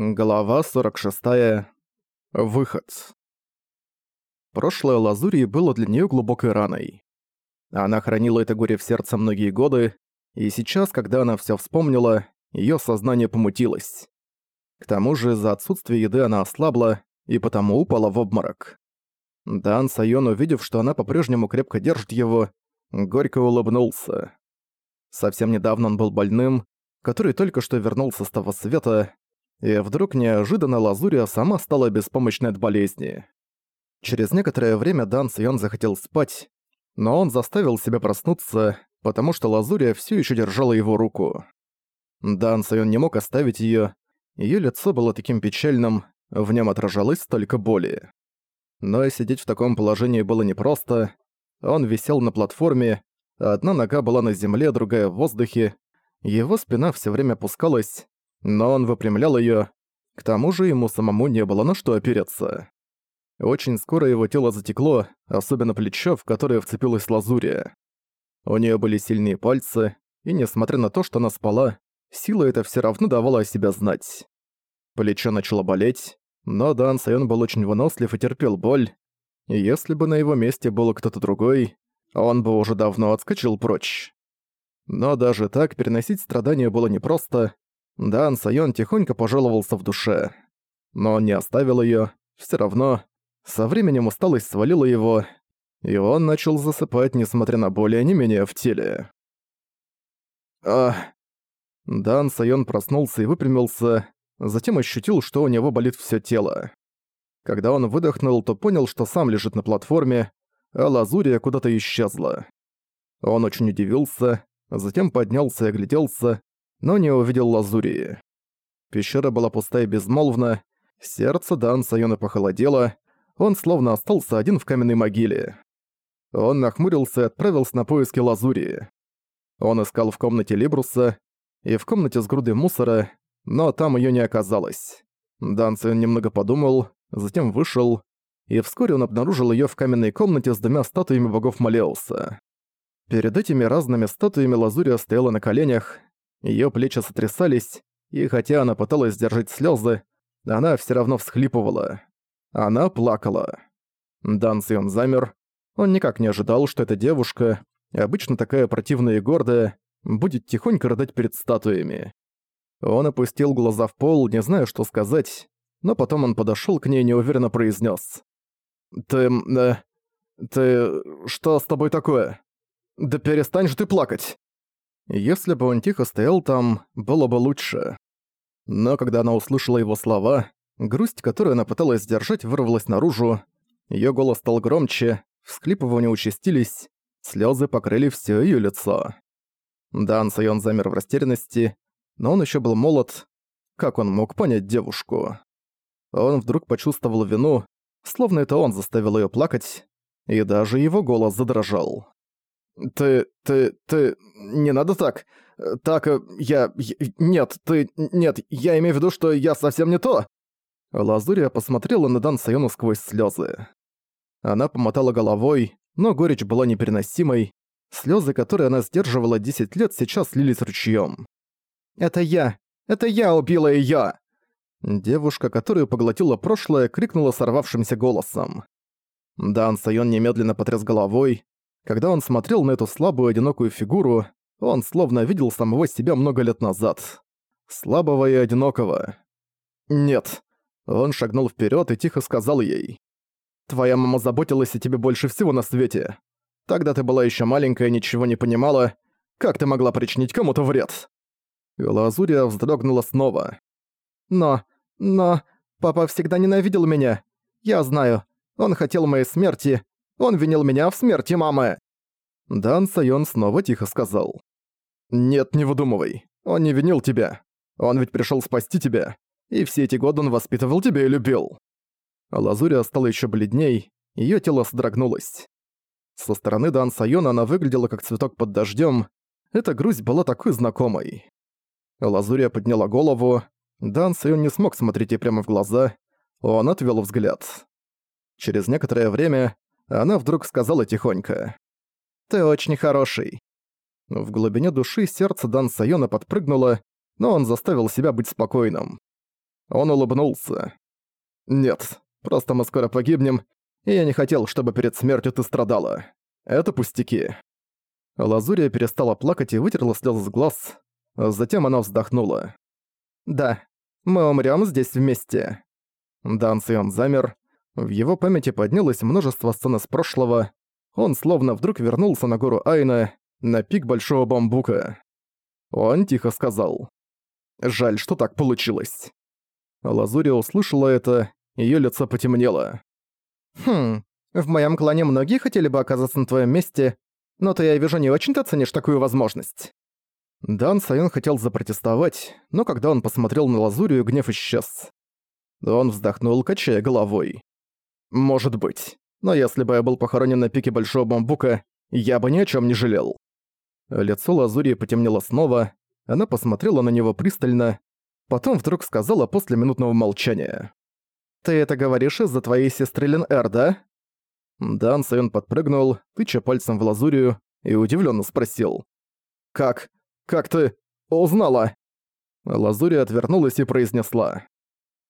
Глава 46. Выход. Прошлое Лазурии было для нее глубокой раной. Она хранила это горе в сердце многие годы, и сейчас, когда она все вспомнила, ее сознание помутилось. К тому же из-за отсутствия еды она ослабла и потому упала в обморок. Дан Сайон, увидев, что она по-прежнему крепко держит его, горько улыбнулся. Совсем недавно он был больным, который только что вернулся с того света, и вдруг неожиданно Лазурия сама стала беспомощной от болезни. Через некоторое время Дан Сайон захотел спать, но он заставил себя проснуться, потому что Лазурия все еще держала его руку. Дан Сайон не мог оставить ее, ее лицо было таким печальным, в нем отражалось столько боли. Но и сидеть в таком положении было непросто. Он висел на платформе, одна нога была на земле, другая в воздухе, его спина все время опускалась, но он выпрямлял её, к тому же ему самому не было на что опереться. Очень скоро его тело затекло, особенно плечо, в которое вцепилась лазурия. У неё были сильные пальцы, и несмотря на то, что она спала, сила эта всё равно давала о себя знать. Плечо начало болеть, но Дан Сайон был очень вынослив и терпел боль, и если бы на его месте был кто-то другой, он бы уже давно отскочил прочь. Но даже так переносить страдания было непросто, Дан Сайон тихонько пожаловался в душе. Но не оставил её, всё равно. Со временем усталость свалила его, и он начал засыпать, несмотря на более не менее в теле. Ах. Дан Сайон проснулся и выпрямился, затем ощутил, что у него болит всё тело. Когда он выдохнул, то понял, что сам лежит на платформе, а лазурия куда-то исчезла. Он очень удивился, затем поднялся и огляделся, но не увидел лазурии. Пещера была пустая и безмолвна, сердце Дан Сайона похолодело, он словно остался один в каменной могиле. Он нахмурился и отправился на поиски лазурии. Он искал в комнате Либруса и в комнате с грудой мусора, но там её не оказалось. Дан Сайон немного подумал, затем вышел, и вскоре он обнаружил её в каменной комнате с двумя статуями богов Малеуса. Перед этими разными статуями Лазурия стояла на коленях, Её плечи сотрясались, и хотя она пыталась сдержать слёзы, она всё равно всхлипывала. Она плакала. Дан Сион замер. Он никак не ожидал, что эта девушка, обычно такая противная и гордая, будет тихонько рыдать перед статуями. Он опустил глаза в пол, не зная, что сказать, но потом он подошёл к ней и неуверенно произнёс. «Ты... Э, ты... что с тобой такое? Да перестань же ты плакать!» Если бы он тихо стоял там, было бы лучше. Но когда она услышала его слова, грусть, которую она пыталась сдержать, вырвалась наружу, её голос стал громче, всхлипывания участились, слёзы покрыли всё её лицо. Дан Сайон замер в растерянности, но он ещё был молод. Как он мог понять девушку? Он вдруг почувствовал вину, словно это он заставил её плакать, и даже его голос задрожал. «Ты... ты... ты... не надо так. Так, э, я... нет, ты... нет, я имею в виду, что я совсем не то!» Лазурия посмотрела на Дан Сайону сквозь слезы. Она помотала головой, но горечь была непереносимой. Слезы, которые она сдерживала 10 лет, сейчас лились ручьем. «Это я! Это я убила её!» Девушка, которую поглотила прошлое, крикнула сорвавшимся голосом. Дан Сайон немедленно потряс головой, когда он смотрел на эту слабую одинокую фигуру, он словно видел самого себя много лет назад. Слабого и одинокого. «Нет». Он шагнул вперед и тихо сказал ей. «Твоя мама заботилась о тебе больше всего на свете. Тогда ты была еще маленькая и ничего не понимала. Как ты могла причинить кому-то вред?» Лазурия вздрогнула снова. «Но... но... Папа всегда ненавидел меня. Я знаю. Он хотел моей смерти, он винил меня в смерти мамы!» Дан Сайон снова тихо сказал. «Нет, не выдумывай. Он не винил тебя. Он ведь пришел спасти тебя. И все эти годы он воспитывал тебя и любил». Лазурия стала еще бледней, ее тело содрогнулось. Со стороны Дан Сайона она выглядела как цветок под дождем. Эта грусть была такой знакомой. Лазурия подняла голову. Дан Сайон не смог смотреть ей прямо в глаза. Он отвел взгляд. Через некоторое время она вдруг сказала тихонько. «Ты очень хороший». В глубине души сердце Дан Сайона подпрыгнуло, но он заставил себя быть спокойным. Он улыбнулся. «Нет, просто мы скоро погибнем, и я не хотел, чтобы перед смертью ты страдала. Это пустяки». Лазурия перестала плакать и вытерла слезы с глаз. Затем она вздохнула. «Да, мы умрём здесь вместе». Дан Сион замер. В его памяти поднялось множество сцен из прошлого. Он словно вдруг вернулся на гору Айна, на пик Большого Бамбука. Он тихо сказал. «Жаль, что так получилось». Лазурия услышала это, её лицо потемнело. «Хм, в моем клане многие хотели бы оказаться на твоем месте, но ты, я вижу, не очень-то ценишь такую возможность». Дан Сайон хотел запротестовать, но когда он посмотрел на Лазурию, гнев исчез. Он вздохнул, качая головой. «Может быть. Но если бы я был похоронен на пике Большого Бамбука, я бы ни о чем не жалел». Лицо Лазурии потемнело снова, она посмотрела на него пристально, потом вдруг сказала после минутного молчания. «Ты это говоришь из-за твоей сестры Лен-Эр, да?» Дан Сайон подпрыгнул, тыча пальцем в Лазурию, и удивленно спросил. «Как? Как ты узнала?» Лазурия отвернулась и произнесла.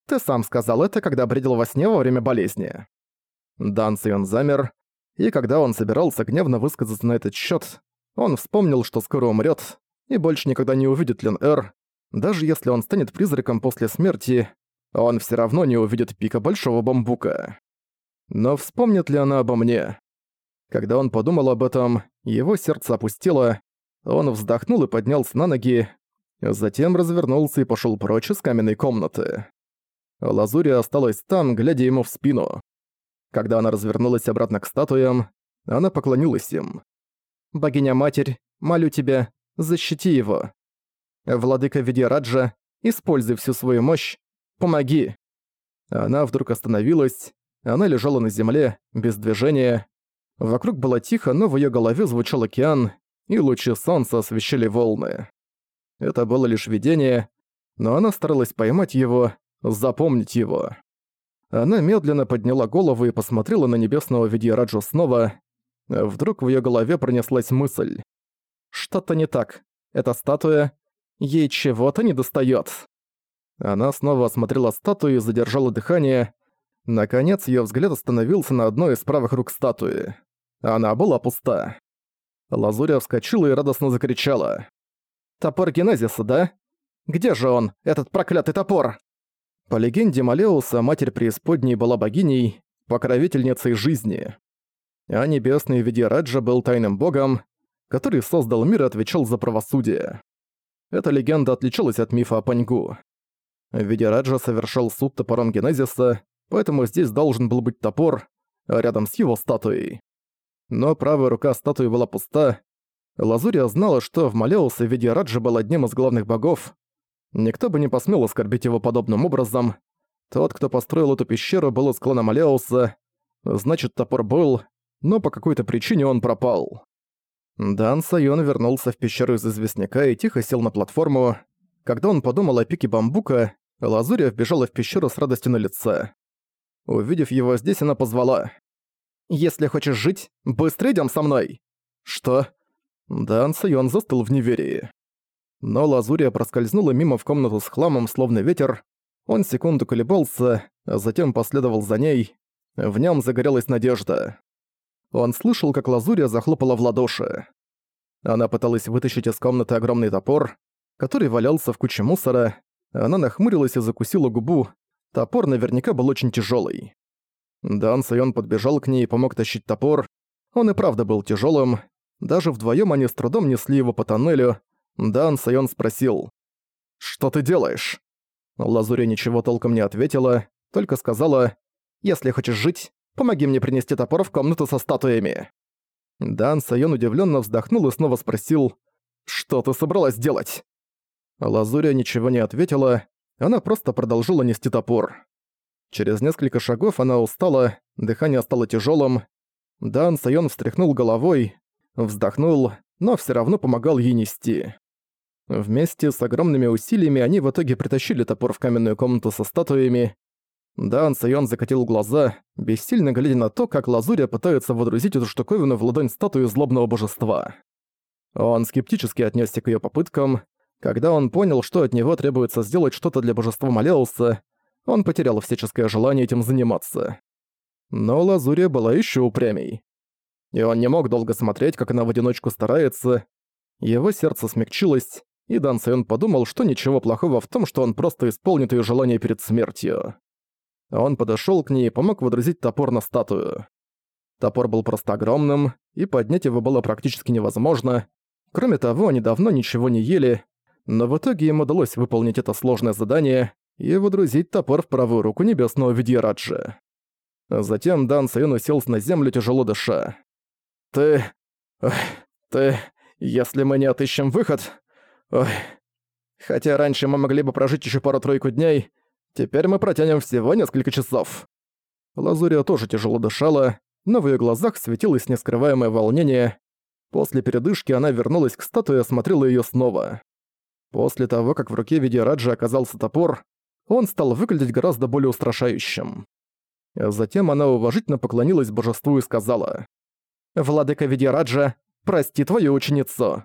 «Ты сам сказал это, когда бредил во сне во время болезни». Дан Сайон замер, и когда он собирался гневно высказаться на этот счет, он вспомнил, что скоро умрет и больше никогда не увидит Лен Эр. Даже если он станет призраком после смерти, он все равно не увидит пика Большого Бамбука. Но вспомнит ли она обо мне? Когда он подумал об этом, его сердце опустило, он вздохнул и поднялся на ноги, затем развернулся и пошел прочь из каменной комнаты. Лазурия осталась там, глядя ему в спину. Когда она развернулась обратно к статуям, она поклонилась им. «Богиня-матерь, молю тебя, защити его. Владыка Видьяраджа, используй всю свою мощь, помоги». Она вдруг остановилась, она лежала на земле, без движения. Вокруг было тихо, но в её голове звучал океан, и лучи солнца освещали волны. Это было лишь видение, но она старалась поймать его, запомнить его. Она медленно подняла голову и посмотрела на небесного Видьяраджу снова. Вдруг в её голове пронеслась мысль. Что-то не так. Эта статуя... Ей чего-то не достаёт. Она снова осмотрела статую и задержала дыхание. Наконец, её взгляд остановился на одной из правых рук статуи. Она была пуста. Лазуря вскочила и радостно закричала. «Топор Генезиса, да? Где же он, этот проклятый топор?» По легенде Малеуса, Матерь Преисподней была богиней, покровительницей жизни. А небесный Видираджа был тайным богом, который создал мир и отвечал за правосудие. Эта легенда отличалась от мифа о Паньгу. Видираджа совершал суд топором Генезиса, поэтому здесь должен был быть топор, рядом с его статуей. Но правая рука статуи была пуста. Лазурия знала, что в Малеусе Видираджа был одним из главных богов, Никто бы не посмел оскорбить его подобным образом. Тот, кто построил эту пещеру, был из клана Малеуса. Значит, топор был, но по какой-то причине он пропал. Дан Сайон вернулся в пещеру из известняка и тихо сел на платформу. Когда он подумал о пике бамбука, Лазурия вбежала в пещеру с радостью на лице. Увидев его здесь, она позвала. «Если хочешь жить, быстро идём со мной!» «Что?» Дан Сайон застыл в неверии. Но Лазурия проскользнула мимо в комнату с хламом, словно ветер. Он секунду колебался, а затем последовал за ней. В нем загорелась надежда. Он слышал, как Лазурия захлопала в ладоши. Она пыталась вытащить из комнаты огромный топор, который валялся в куче мусора. Она нахмурилась и закусила губу. Топор наверняка был очень тяжелый. Дан Сайон подбежал к ней и помог тащить топор. Он и правда был тяжелым. Даже вдвоем они с трудом несли его по тоннелю, Дан Сайон спросил. «Что ты делаешь?» Лазуря ничего толком не ответила, только сказала «Если хочешь жить, помоги мне принести топор в комнату со статуями». Дан Сайон удивленно вздохнул и снова спросил «Что ты собралась делать?» Лазуря ничего не ответила, она просто продолжила нести топор. Через несколько шагов она устала, дыхание стало тяжелым. Дан Сайон встряхнул головой, вздохнул, но все равно помогал ей нести. Вместе с огромными усилиями они в итоге притащили топор в каменную комнату со статуями. Дан Сайон закатил глаза, бессильно глядя на то, как Лазурия пытается водрузить эту штуковину в ладонь статуи злобного божества. Он скептически отнесся к ее попыткам. Когда он понял, что от него требуется сделать что-то для божества Малеуса, он потерял всяческое желание этим заниматься. Но Лазурия была еще упрямей. И он не мог долго смотреть, как она в одиночку старается. Его сердце смягчилось, и Дан Сайон подумал, что ничего плохого в том, что он просто исполнит ее желание перед смертью. Он подошёл к ней и помог водрузить топор на статую. Топор был просто огромным, и поднять его было практически невозможно. Кроме того, они давно ничего не ели, но в итоге им удалось выполнить это сложное задание и водрузить топор в правую руку небесного Видьяраджа. Затем Дан Сайон уселся на землю, тяжело дыша. «Ты... Ты... Если мы не отыщем выход... Ой... Хотя раньше мы могли бы прожить еще пару-тройку дней, теперь мы протянем всего несколько часов». Лазурия тоже тяжело дышала, но в её глазах светилось нескрываемое волнение. После передышки она вернулась к статуе и осмотрела её снова. После того, как в руке Видеораджа оказался топор, он стал выглядеть гораздо более устрашающим. Затем она уважительно поклонилась божеству и сказала «Владыка Видеораджа, прости твою ученицу».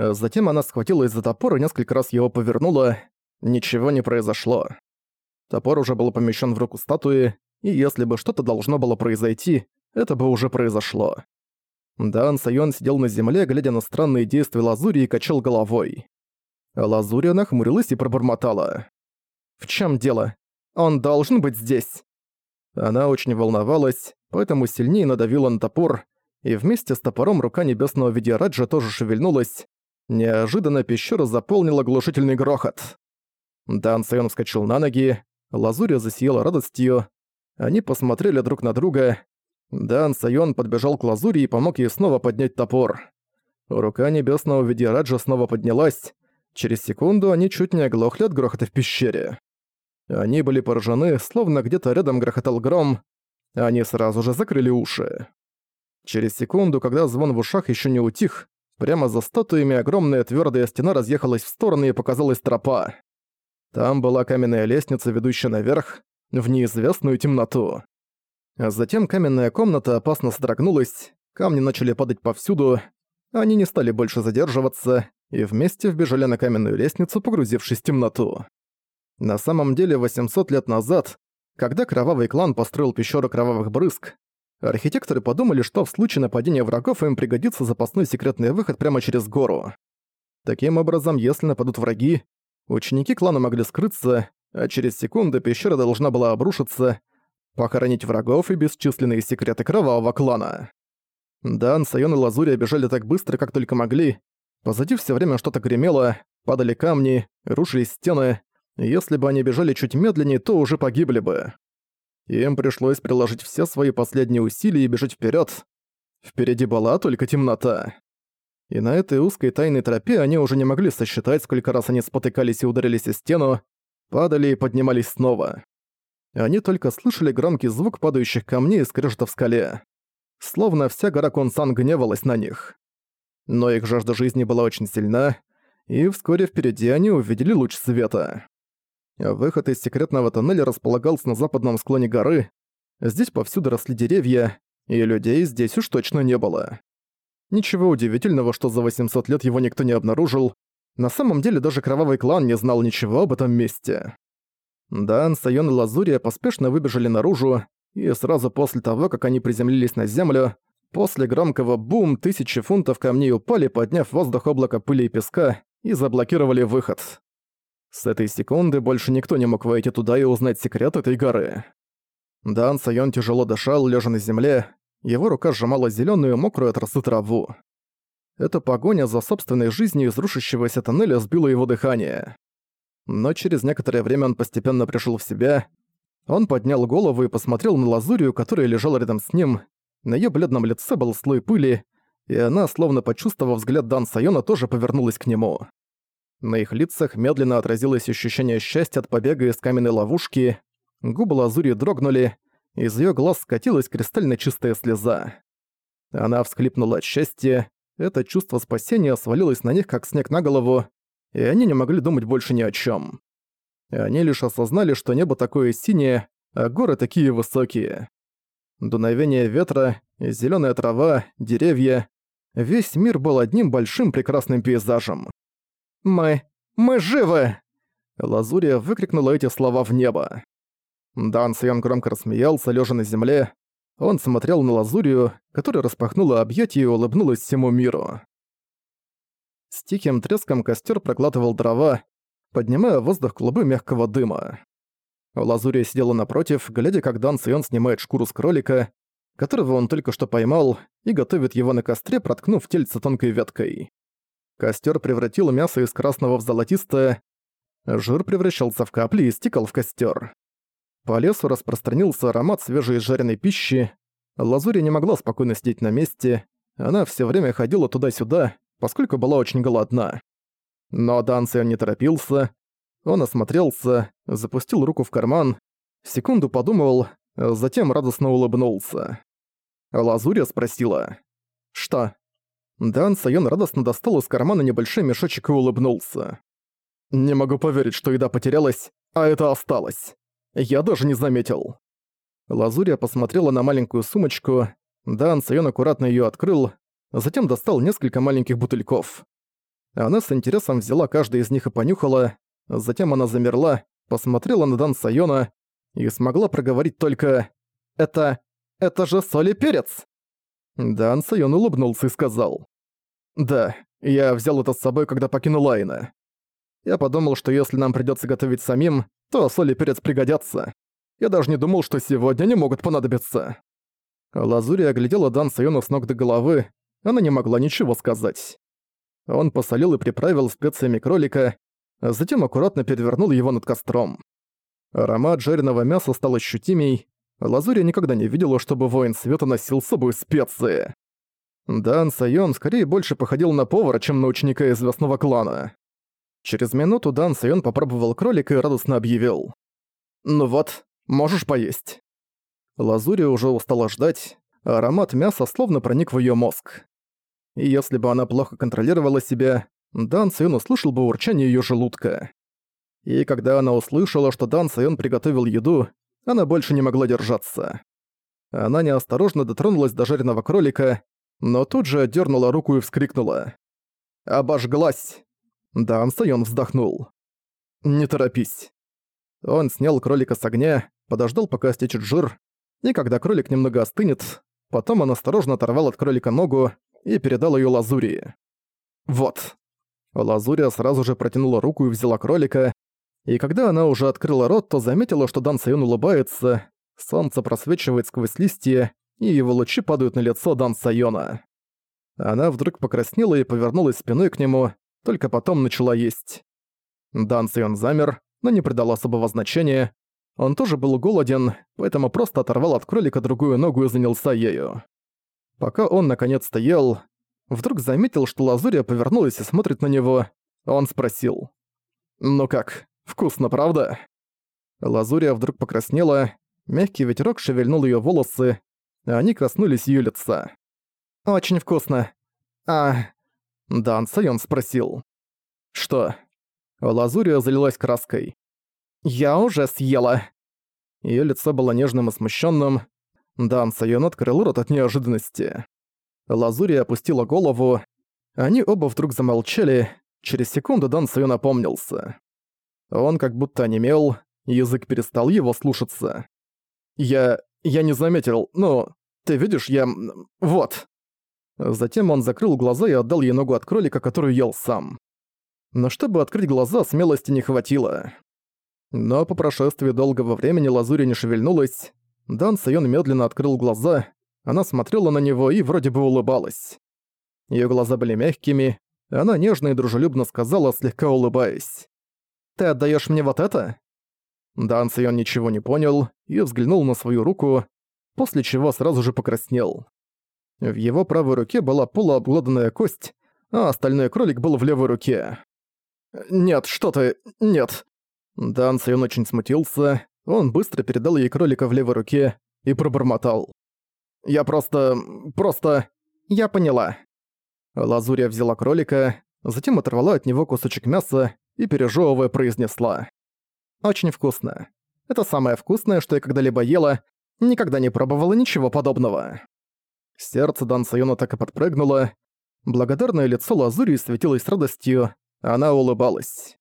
Затем она схватилась за топор и несколько раз его повернула. Ничего не произошло. Топор уже был помещен в руку статуи, и если бы что-то должно было произойти, это бы уже произошло. Дан Сайон сидел на земле, глядя на странные действия Лазури и качал головой. Лазурия нахмурилась и пробормотала. «В чем дело? Он должен быть здесь!» Она очень волновалась, поэтому сильнее надавила на топор, и вместе с топором рука небесного Видиараджа тоже шевельнулась. Неожиданно пещера заполнила глушительный грохот. Дан Сайон вскочил на ноги, Лазурия засияла радостью. Они посмотрели друг на друга, Дан Сайон подбежал к лазури и помог ей снова поднять топор. Рука небесного Видираджа снова поднялась. Через секунду они чуть не оглохли от грохота в пещере. Они были поражены, словно где-то рядом грохотал гром. Они сразу же закрыли уши. Через секунду, когда звон в ушах еще не утих, прямо за статуями огромная твердая стена разъехалась в стороны и показалась тропа. Там была каменная лестница, ведущая наверх, в неизвестную темноту. А затем каменная комната опасно содрогнулась, камни начали падать повсюду, они не стали больше задерживаться и вместе вбежали на каменную лестницу, погрузившись в темноту. На самом деле 800 лет назад, когда кровавый клан построил пещеру кровавых брызг, архитекторы подумали, что в случае нападения врагов им пригодится запасной секретный выход прямо через гору. Таким образом, если нападут враги, ученики клана могли скрыться, а через секунду пещера должна была обрушиться, похоронить врагов и бесчисленные секреты кровавого клана. Дан, Сайон и Лазурия бежали так быстро, как только могли. Позади все время что-то гремело, падали камни, рушились стены. Если бы они бежали чуть медленнее, то уже погибли бы. Им пришлось приложить все свои последние усилия и бежать вперед. Впереди была только темнота. И на этой узкой тайной тропе они уже не могли сосчитать, сколько раз они спотыкались и ударились о стену, падали и поднимались снова. Они только слышали громкий звук падающих камней и скрежета в скале. Словно вся гора Консан гневалась на них. Но их жажда жизни была очень сильна, и вскоре впереди они увидели луч света. Выход из секретного тоннеля располагался на западном склоне горы. Здесь повсюду росли деревья, и людей здесь уж точно не было. Ничего удивительного, что за 800 лет его никто не обнаружил. На самом деле даже Кровавый клан не знал ничего об этом месте. Дан, Сайон и Лазурия поспешно выбежали наружу, и сразу после того, как они приземлились на землю, после громкого бум тысячи фунтов камней упали, подняв воздух облако пыли и песка, и заблокировали выход. С этой секунды больше никто не мог войти туда и узнать секрет этой горы. Дан Сайон тяжело дышал, лежа на земле, его рука сжимала зеленую мокрую от росы траву. Эта погоня за собственной жизнью из рушащегося тоннеля сбила его дыхание но через некоторое время он постепенно пришел в себя. Он поднял голову и посмотрел на Лазурию, которая лежала рядом с ним. На ее бледном лице был слой пыли, и она, словно почувствовав взгляд Дан Сайона, тоже повернулась к нему. На их лицах медленно отразилось ощущение счастья от побега из каменной ловушки, губы Лазури дрогнули, из ее глаз скатилась кристально чистая слеза. Она всхлипнула от счастья, это чувство спасения свалилось на них, как снег на голову, и они не могли думать больше ни о чем. Они лишь осознали, что небо такое синее, а горы такие высокие. Дуновение ветра, зеленая трава, деревья. Весь мир был одним большим прекрасным пейзажем. «Мы... мы живы!» Лазурия выкрикнула эти слова в небо. Дан Сайон громко рассмеялся, лежа на земле. Он смотрел на Лазурию, которая распахнула объятия и улыбнулась всему миру. С тихим треском костер проглатывал дрова, поднимая в воздух клубы мягкого дыма. Лазурия сидела напротив, глядя, как Дан Сайон снимает шкуру с кролика, которого он только что поймал, и готовит его на костре, проткнув тельце тонкой веткой. Костер превратил мясо из красного в золотистое, жир превращался в капли и стекал в костер. По лесу распространился аромат свежей жареной пищи. Лазурия не могла спокойно сидеть на месте, она все время ходила туда-сюда, поскольку была очень голодна. Но Данциан не торопился. Он осмотрелся, запустил руку в карман, секунду подумал, затем радостно улыбнулся. Лазурия спросила. «Что?» Дан Сайон радостно достал из кармана небольшой мешочек и улыбнулся. «Не могу поверить, что еда потерялась, а это осталось. Я даже не заметил». Лазурия посмотрела на маленькую сумочку, Дан Сайон аккуратно её открыл, затем достал несколько маленьких бутыльков. Она с интересом взяла каждый из них и понюхала, затем она замерла, посмотрела на Дан Сайона и смогла проговорить только «Это... это же соль и перец!» Дан Сайон улыбнулся и сказал «Да, я взял это с собой, когда покинул Лайна. Я подумал, что если нам придётся готовить самим, то соль и перец пригодятся. Я даже не думал, что сегодня они могут понадобиться». Лазури оглядела Дан Сайона с ног до головы, она не могла ничего сказать. Он посолил и приправил специями кролика, а затем аккуратно перевернул его над костром. Аромат жареного мяса стал ощутимей, Лазурия никогда не видела, чтобы воин света носил с собой специи. Дан Сайон скорее больше походил на повара, чем на ученика из звездного клана. Через минуту Дан Сайон попробовал кролика и радостно объявил. «Ну вот, можешь поесть». Лазурия уже устала ждать, а аромат мяса словно проник в её мозг. И если бы она плохо контролировала себя, Дан Сайон услышал бы урчание её желудка. И когда она услышала, что Дан Сайон приготовил еду, она больше не могла держаться. Она неосторожно дотронулась до жареного кролика, но тут же отдернула руку и вскрикнула. «Обожглась!» Дан Сайон вздохнул. «Не торопись». Он снял кролика с огня, подождал, пока стечет жир, и когда кролик немного остынет, потом он осторожно оторвал от кролика ногу и передал ее Лазурии. «Вот». Лазурия сразу же протянула руку и взяла кролика, и когда она уже открыла рот, то заметила, что Дан Сайон улыбается, солнце просвечивает сквозь листья, и его лучи падают на лицо Дан Сайона. Она вдруг покраснела и повернулась спиной к нему, только потом начала есть. Дан Сайон замер, но не придал особого значения. Он тоже был голоден, поэтому просто оторвал от кролика другую ногу и занялся ею. Пока он наконец-то ел, вдруг заметил, что Лазурия повернулась и смотрит на него. Он спросил. «Ну как, вкусно, правда?» Лазурия вдруг покраснела, мягкий ветерок шевельнул ее волосы, а они коснулись ее лица. «Очень вкусно. А...» Дан Сайон спросил. «Что?» Лазурия залилась краской. «Я уже съела». Её лицо было нежным и смущенным. Дан Сайон открыл рот от неожиданности. Лазурия опустила голову. Они оба вдруг замолчали. Через секунду Дан Сайон опомнился. Он как будто онемел, язык перестал его слушаться. «Я... я не заметил, но... ты видишь, я... вот...» Затем он закрыл глаза и отдал ей ногу от кролика, которую ел сам. Но чтобы открыть глаза, смелости не хватило. Но по прошествии долгого времени Лазуря не шевельнулась. Дан Сайон медленно открыл глаза, она смотрела на него и вроде бы улыбалась. Её глаза были мягкими, она нежно и дружелюбно сказала, слегка улыбаясь. «Ты отдаёшь мне вот это?» Дан Сайон ничего не понял и взглянул на свою руку, после чего сразу же покраснел. В его правой руке была полуобглоданная кость, а остальной кролик был в левой руке. «Нет, что ты... нет!» Дан Сайон очень смутился, он быстро передал ей кролика в левой руке и пробормотал. «Я просто... просто... я поняла». Лазурия взяла кролика, затем оторвала от него кусочек мяса и, пережевывая, произнесла. «Очень вкусно. Это самое вкусное, что я когда-либо ела, никогда не пробовала ничего подобного». Сердце Дан Сайона так и подпрыгнуло. Благодарное лицо Лазури светилось радостью, она улыбалась.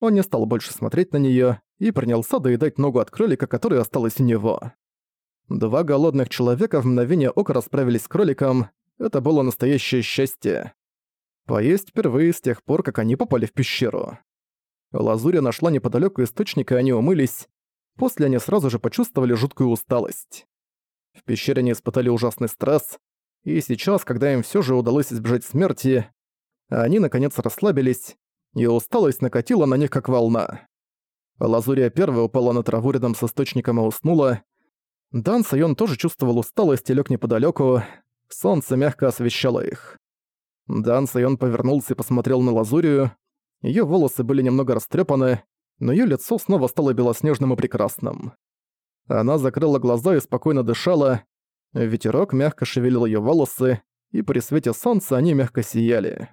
Он не стал больше смотреть на неё, и принялся доедать ногу от кролика, которая осталась у него. Два голодных человека в мгновение ока расправились с кроликом. Это было настоящее счастье. Поесть впервые с тех пор, как они попали в пещеру. Лазуря нашла неподалеку источник, и они умылись. После они сразу же почувствовали жуткую усталость. В пещере они испытали ужасный стресс, и сейчас, когда им все же удалось избежать смерти, они наконец расслабились, и усталость накатила на них как волна. Лазурия первая упала на траву рядом с источником и уснула. Дан Сайон тоже чувствовал усталость и лёг неподалёку. Солнце мягко освещало их. Дан Сайон повернулся и посмотрел на Лазурию. Её волосы были немного растрёпаны, но её лицо снова стало белоснежным и прекрасным. Она закрыла глаза и спокойно дышала. Ветерок мягко шевелил её волосы, и при свете солнца они мягко сияли.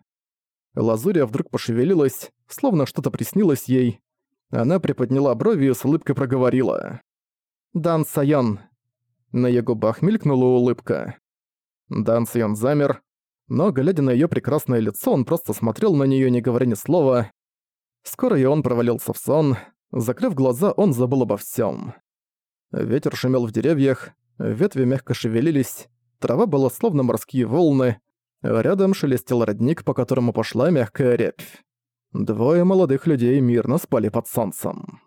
Лазурия вдруг пошевелилась, словно что-то приснилось ей. Она приподняла брови и с улыбкой проговорила. «Дан Сайон». На её губах мелькнула улыбка. Дан Сайон замер, но, глядя на её прекрасное лицо, он просто смотрел на неё, не говоря ни слова. Скоро и он провалился в сон. Закрыв глаза, он забыл обо всём. Ветер шумел в деревьях, ветви мягко шевелились, трава была словно морские волны, рядом шелестел родник, по которому пошла мягкая рябь. Двое молодых людей мирно спали под солнцем.